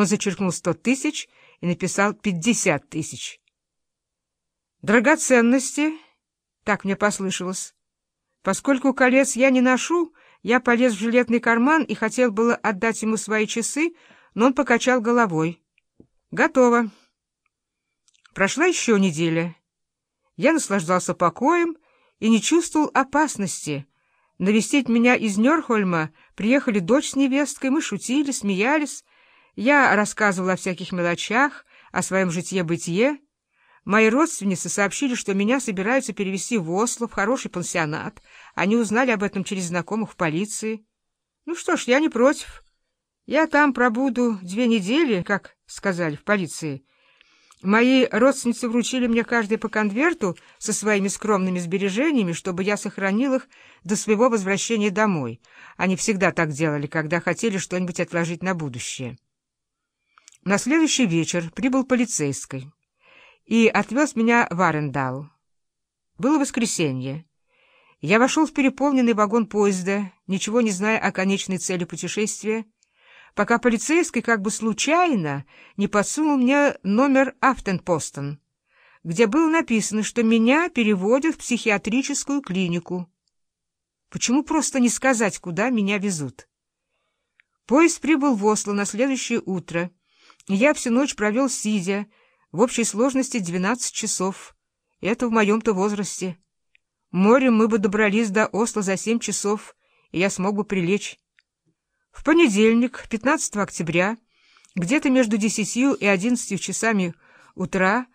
Он зачеркнул сто тысяч и написал пятьдесят тысяч. Драгоценности, так мне послышалось. Поскольку колец я не ношу, я полез в жилетный карман и хотел было отдать ему свои часы, но он покачал головой. Готово. Прошла еще неделя. Я наслаждался покоем и не чувствовал опасности. Навестить меня из Нёрхольма приехали дочь с невесткой, мы шутили, смеялись. Я рассказывал о всяких мелочах, о своем житье-бытие. Мои родственницы сообщили, что меня собираются перевести в Осло, в хороший пансионат. Они узнали об этом через знакомых в полиции. Ну что ж, я не против. Я там пробуду две недели, как сказали в полиции. Мои родственницы вручили мне каждый по конверту со своими скромными сбережениями, чтобы я сохранил их до своего возвращения домой. Они всегда так делали, когда хотели что-нибудь отложить на будущее. На следующий вечер прибыл полицейский и отвез меня в Арендал. Было воскресенье. Я вошел в переполненный вагон поезда, ничего не зная о конечной цели путешествия, пока полицейский как бы случайно не подсунул мне номер Афтенпостен, где было написано, что меня переводят в психиатрическую клинику. Почему просто не сказать, куда меня везут? Поезд прибыл в Осло на следующее утро, я всю ночь провел сидя, в общей сложности 12 часов. Это в моем-то возрасте. Морем мы бы добрались до Осло за 7 часов, и я смог бы прилечь. В понедельник, 15 октября, где-то между 10 и 11 часами утра,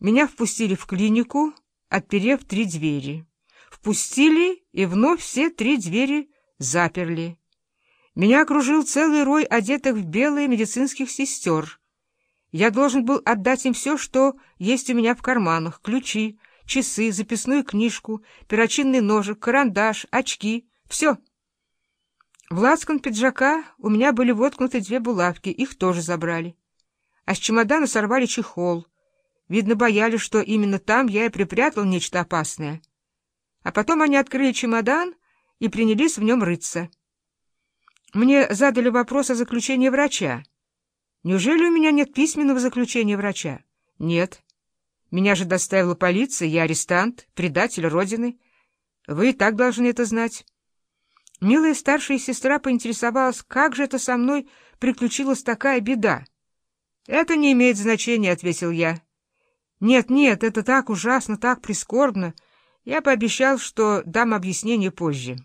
меня впустили в клинику, отперев три двери. Впустили, и вновь все три двери заперли. Меня окружил целый рой одетых в белые медицинских сестер. Я должен был отдать им все, что есть у меня в карманах, ключи, часы, записную книжку, перочинный ножик, карандаш, очки, все — в лацкан пиджака у меня были воткнуты две булавки, их тоже забрали. А с чемодана сорвали чехол. Видно, боялись, что именно там я и припрятал нечто опасное. А потом они открыли чемодан и принялись в нем рыться. Мне задали вопрос о заключении врача. Неужели у меня нет письменного заключения врача? Нет. Меня же доставила полиция, я арестант, предатель Родины. Вы и так должны это знать. Милая старшая сестра поинтересовалась, как же это со мной приключилась такая беда. «Это не имеет значения», — ответил я. «Нет, нет, это так ужасно, так прискорбно. Я пообещал, что дам объяснение позже».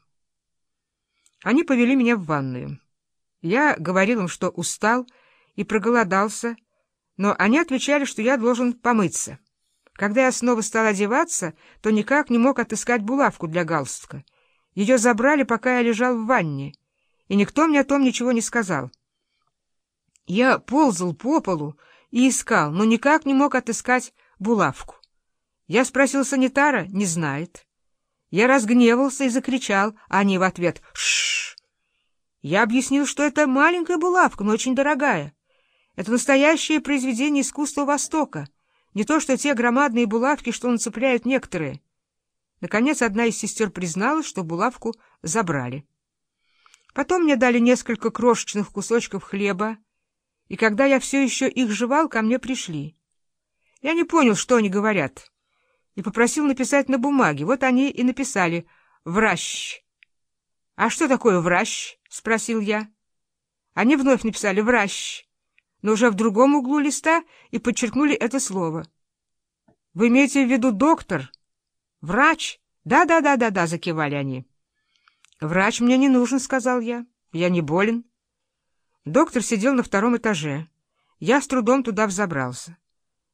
Они повели меня в ванную. Я говорил им, что устал и проголодался, но они отвечали, что я должен помыться. Когда я снова стал одеваться, то никак не мог отыскать булавку для галстука. Ее забрали, пока я лежал в ванне, и никто мне о том ничего не сказал. Я ползал по полу и искал, но никак не мог отыскать булавку. Я спросил санитара, не знает. Я разгневался и закричал, а они в ответ «Шшш!». Я объяснил, что это маленькая булавка, но очень дорогая. Это настоящее произведение искусства Востока, не то что те громадные булавки, что нацепляют некоторые. Наконец, одна из сестер призналась, что булавку забрали. Потом мне дали несколько крошечных кусочков хлеба, и когда я все еще их жевал, ко мне пришли. Я не понял, что они говорят, и попросил написать на бумаге. Вот они и написали «Вращ». «А что такое вращ?» — спросил я. Они вновь написали «Вращ», но уже в другом углу листа и подчеркнули это слово. «Вы имеете в виду доктор?» «Врач?» «Да-да-да-да-да», — закивали они. «Врач мне не нужен», — сказал я. «Я не болен». Доктор сидел на втором этаже. Я с трудом туда взобрался.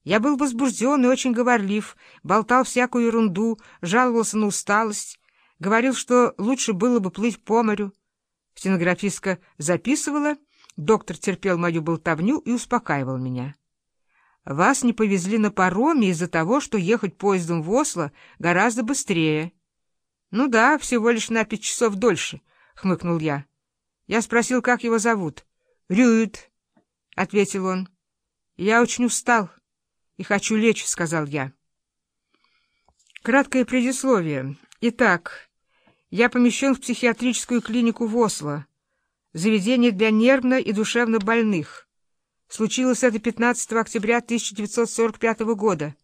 Я был возбужден и очень говорлив, болтал всякую ерунду, жаловался на усталость, говорил, что лучше было бы плыть по морю. Стенографистка записывала, доктор терпел мою болтовню и успокаивал меня. Вас не повезли на пароме из-за того, что ехать поездом в Осло гораздо быстрее. — Ну да, всего лишь на пять часов дольше, — хмыкнул я. Я спросил, как его зовут. — Рюд, — ответил он. — Я очень устал и хочу лечь, — сказал я. Краткое предисловие. Итак, я помещен в психиатрическую клинику в Осло, заведение для нервно и душевно больных — Случилось это 15 октября 1945 года.